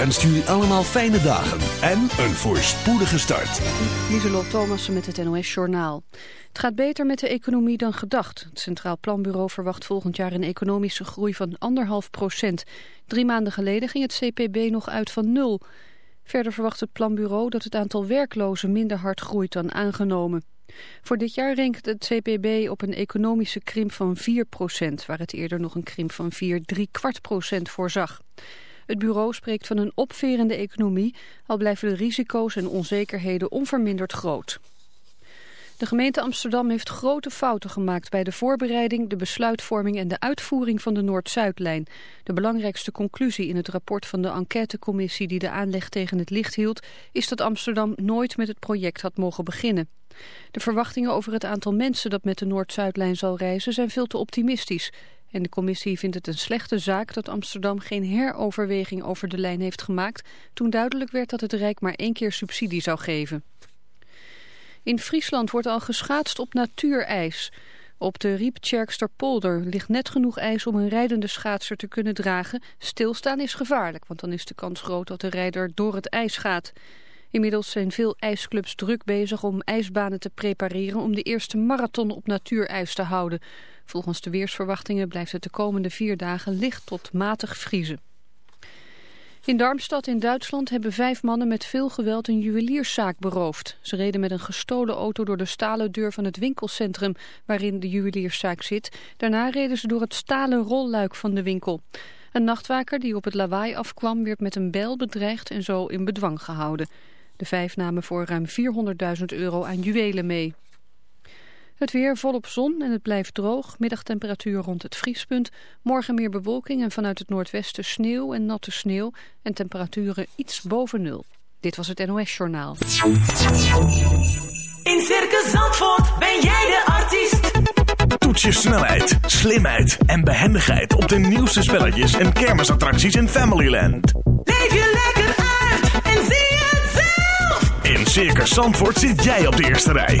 ZFM wenst jullie allemaal fijne dagen en een voorspoedige start. Lieselot Thomassen met het NOS Journaal. Het gaat beter met de economie dan gedacht. Het Centraal Planbureau verwacht volgend jaar een economische groei van anderhalf procent. Drie maanden geleden ging het CPB nog uit van nul. Verder verwacht het planbureau dat het aantal werklozen minder hard groeit dan aangenomen. Voor dit jaar renkt het CPB op een economische krimp van 4% waar het eerder nog een krimp van 4 3 kwart procent voorzag. Het bureau spreekt van een opverende economie, al blijven de risico's en onzekerheden onverminderd groot. De gemeente Amsterdam heeft grote fouten gemaakt bij de voorbereiding, de besluitvorming en de uitvoering van de Noord-Zuidlijn. De belangrijkste conclusie in het rapport van de enquêtecommissie die de aanleg tegen het licht hield, is dat Amsterdam nooit met het project had mogen beginnen. De verwachtingen over het aantal mensen dat met de Noord-Zuidlijn zal reizen zijn veel te optimistisch. En de commissie vindt het een slechte zaak dat Amsterdam geen heroverweging over de lijn heeft gemaakt... toen duidelijk werd dat het Rijk maar één keer subsidie zou geven. In Friesland wordt al geschaatst op natuurijs. Op de Rieptjerksterpolder ligt net genoeg ijs om een rijdende schaatser te kunnen dragen. Stilstaan is gevaarlijk, want dan is de kans groot dat de rijder door het ijs gaat. Inmiddels zijn veel ijsclubs druk bezig om ijsbanen te prepareren om de eerste marathon op natuurijs te houden. Volgens de weersverwachtingen blijft het de komende vier dagen licht tot matig vriezen. In Darmstad in Duitsland hebben vijf mannen met veel geweld een juwelierszaak beroofd. Ze reden met een gestolen auto door de stalen deur van het winkelcentrum waarin de juwelierszaak zit. Daarna reden ze door het stalen rolluik van de winkel. Een nachtwaker die op het lawaai afkwam werd met een bijl bedreigd en zo in bedwang gehouden. De vijf namen voor ruim 400.000 euro aan juwelen mee. Het weer volop zon en het blijft droog. Middagtemperatuur rond het vriespunt. Morgen meer bewolking en vanuit het noordwesten sneeuw en natte sneeuw. En temperaturen iets boven nul. Dit was het NOS Journaal. In Circus Zandvoort ben jij de artiest. Toets je snelheid, slimheid en behendigheid op de nieuwste spelletjes en kermisattracties in Familyland. Leef je lekker uit en zie in Circus Zandvoort zit jij op de eerste rij.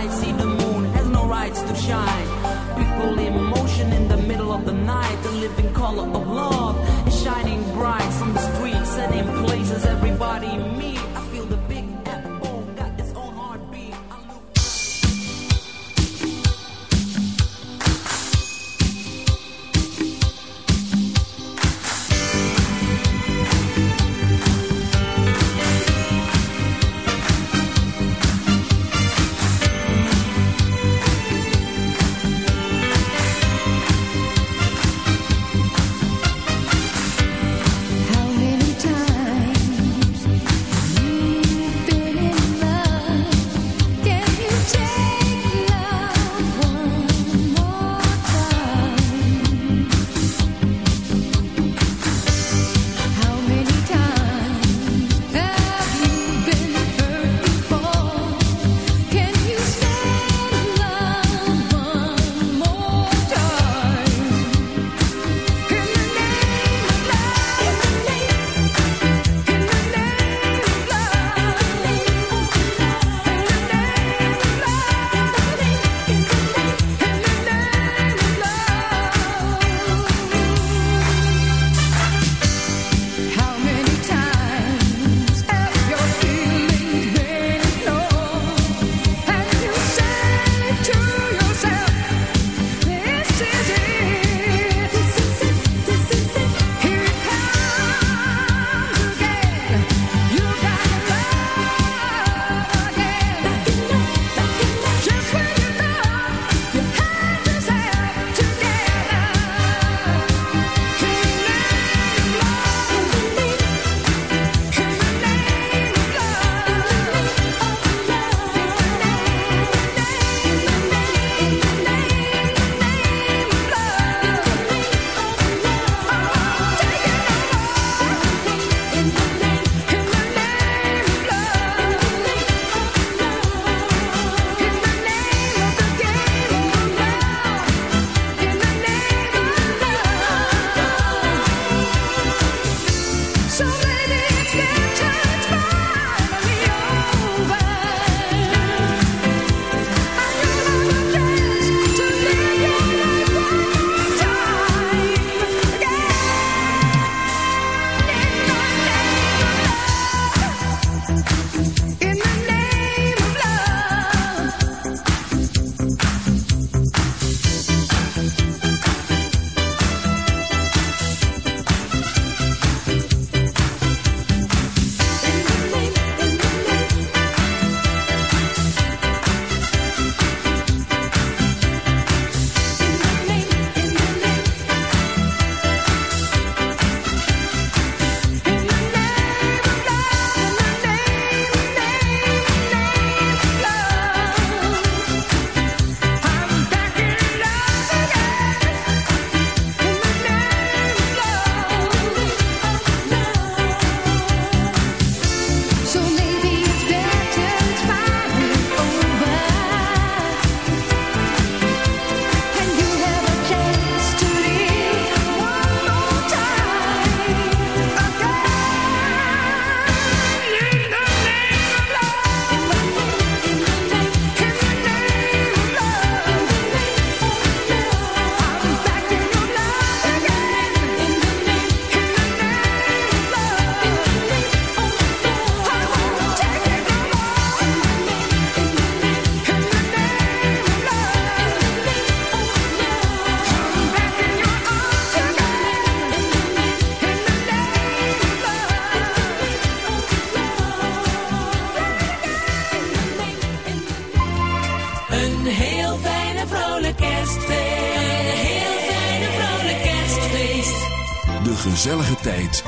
I see the moon has no rights to shine. People in motion in the middle of the night, the living color of love is shining bright from the streets and in places everybody meets.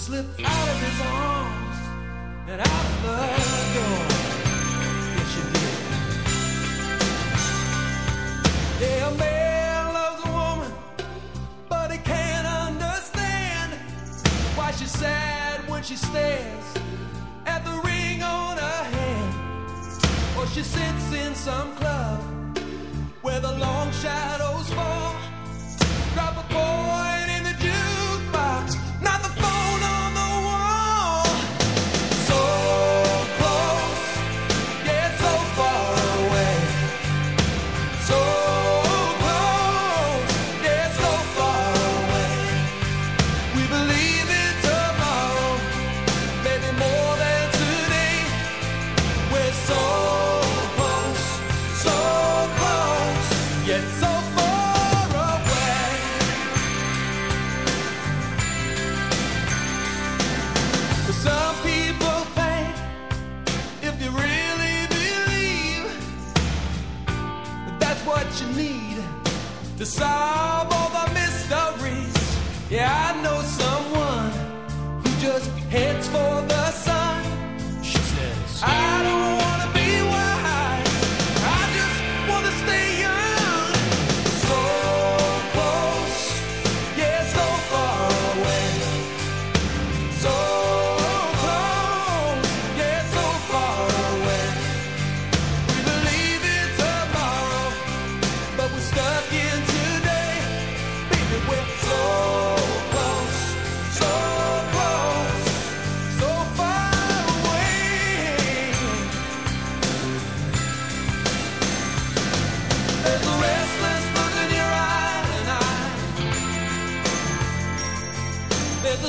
slip out of his arms and out of the door. Yes, she did. Yeah, a man loves a woman, but he can't understand why she's sad when she stares at the ring on her hand, or she sits in some club where the long shadows fall.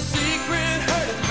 secret hurt.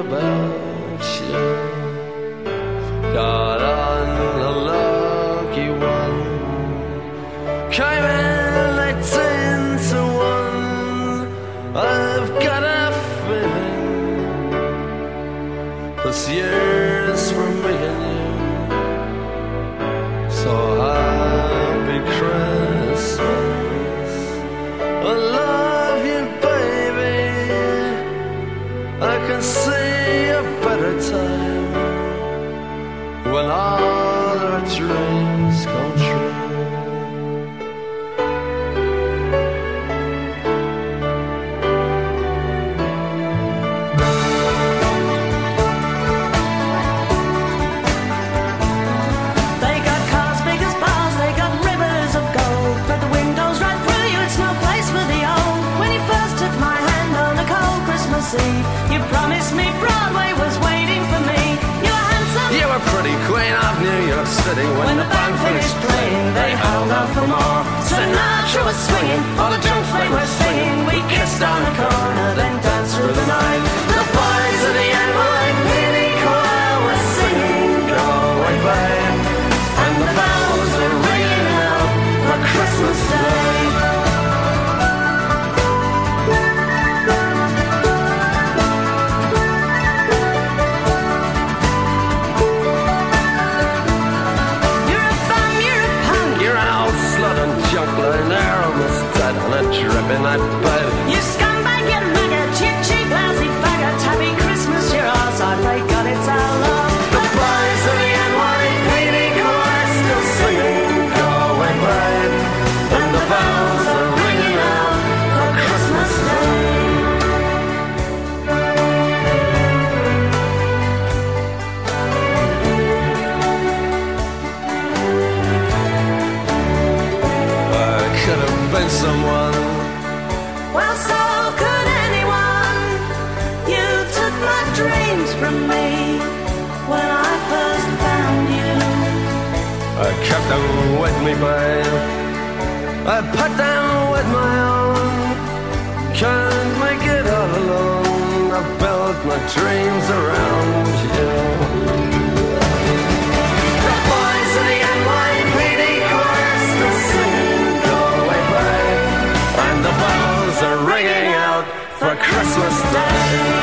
about City. When, when the band finished playing, they held out for more. Sinatra was swinging, all the junk they were singing. We kissed on the corner, then danced through the night. The boys of the NYPD choir were singing, go away, I put them with my own. Can't make it all alone. I built my dreams around you. The boys of the NYPD chorus are singing Galway Bay, and the bells are ringing out for Christmas Day.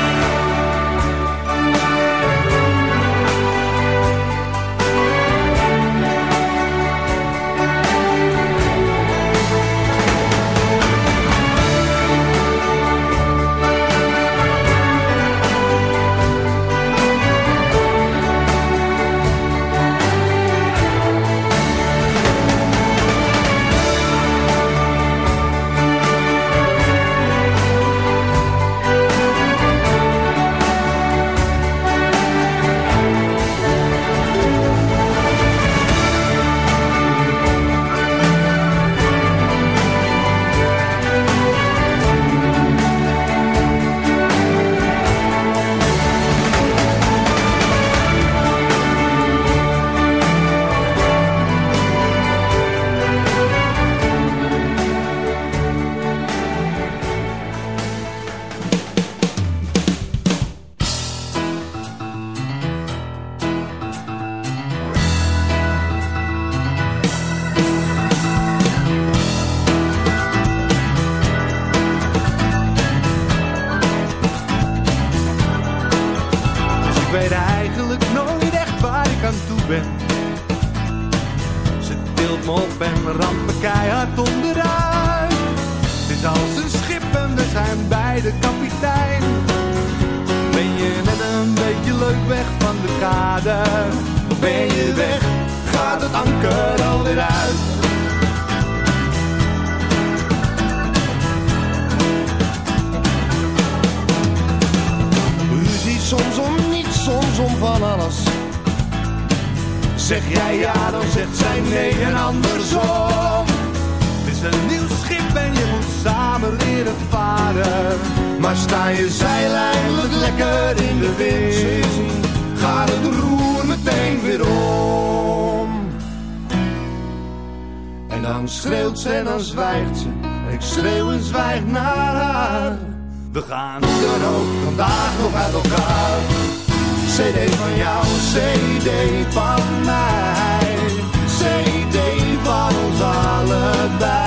Leren varen. Maar sta je zeil eindelijk lekker in de wind, gaat het roer meteen weer om. En dan schreeuwt ze en dan zwijgt ze. En ik schreeuw en zwijg naar haar. We gaan dan ook vandaag nog uit elkaar. CD van jou, CD van mij. CD van ons allebei.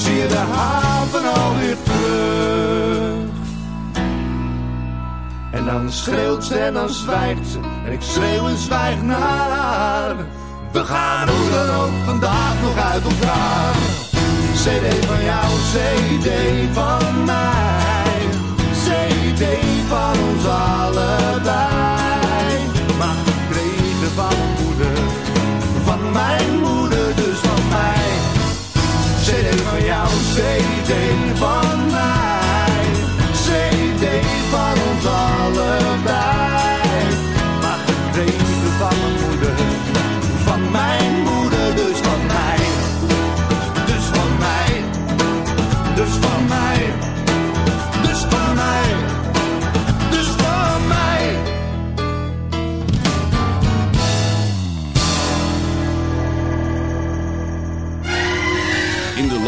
zie je de haven alweer terug. En dan schreeuwt ze en dan zwijgt ze. En ik schreeuw en zwijg naar haar. We gaan hoe dan ook vandaag nog uit elkaar. CD van jou, CD van mij. CD van ons allebei. CD van jou, CD van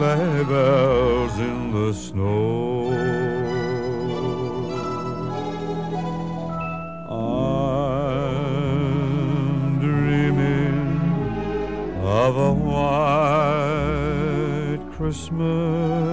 sleigh bells in the snow. I'm dreaming of a white Christmas.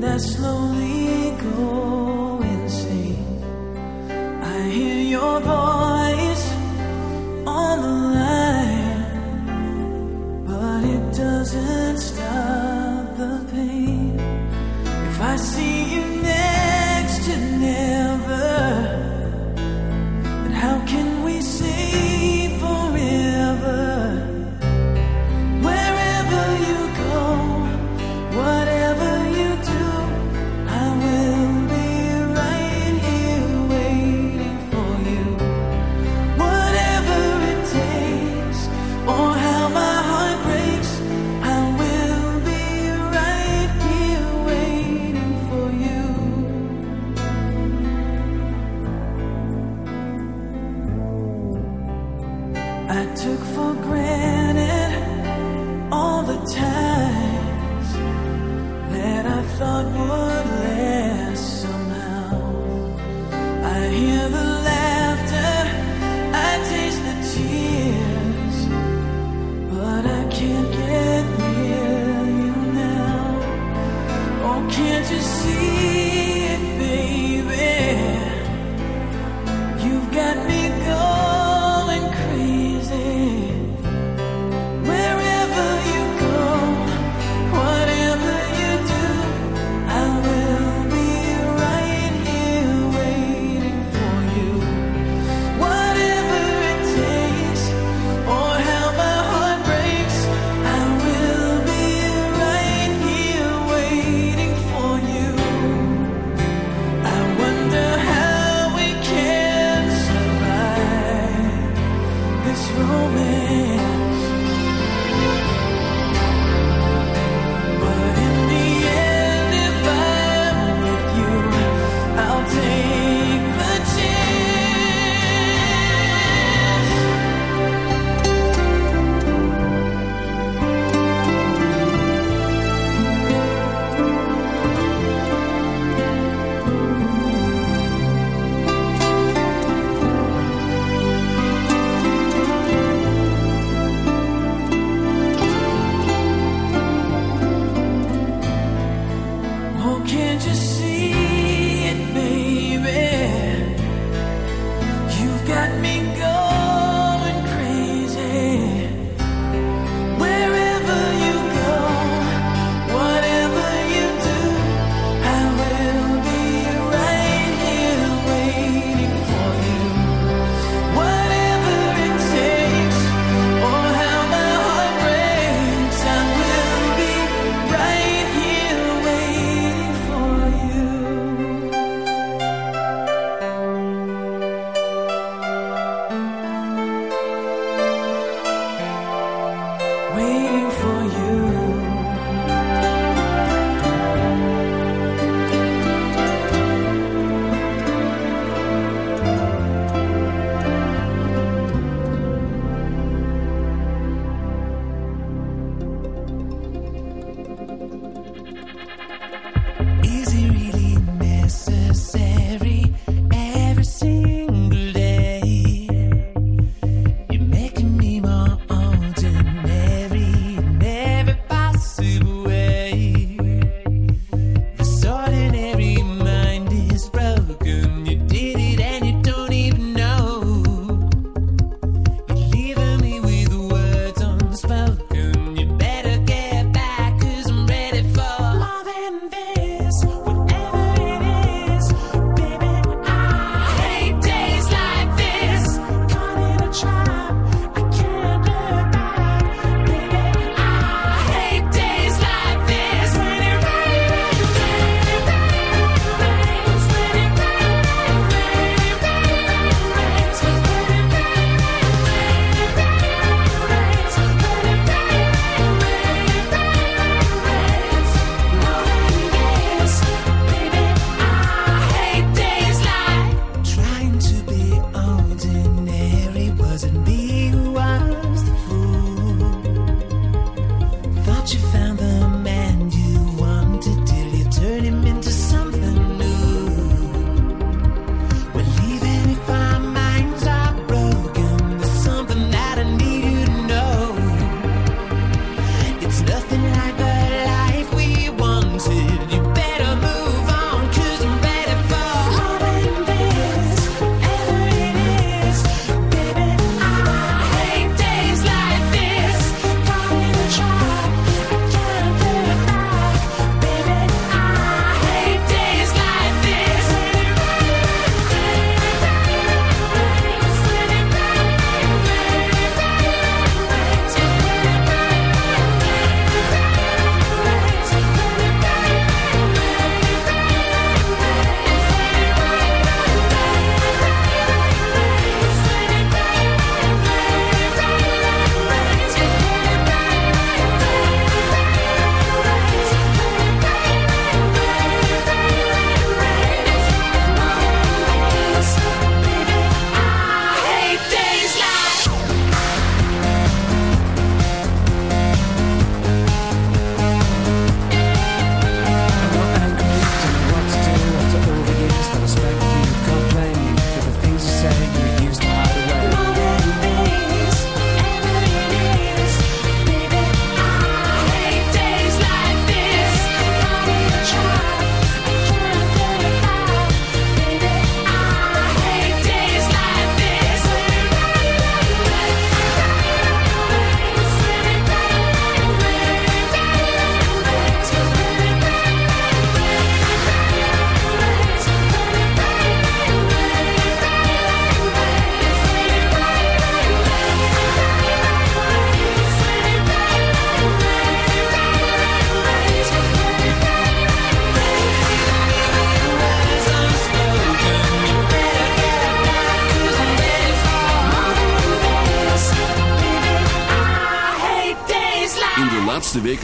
That slowly goes. moment.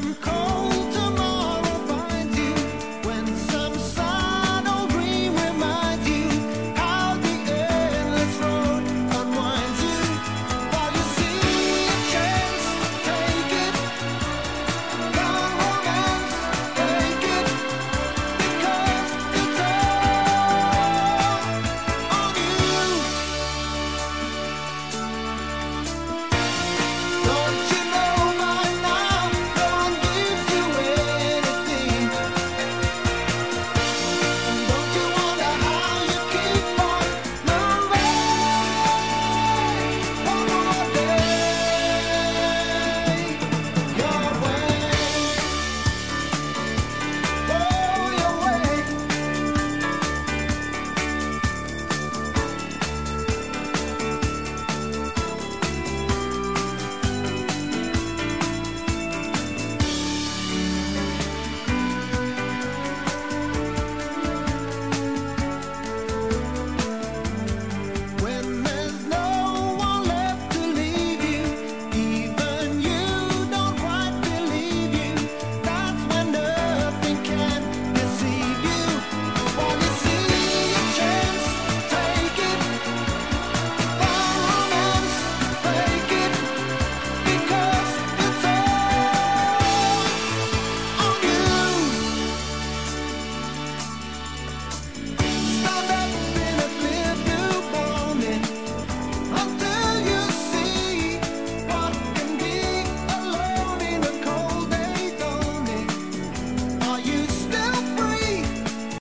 come cold.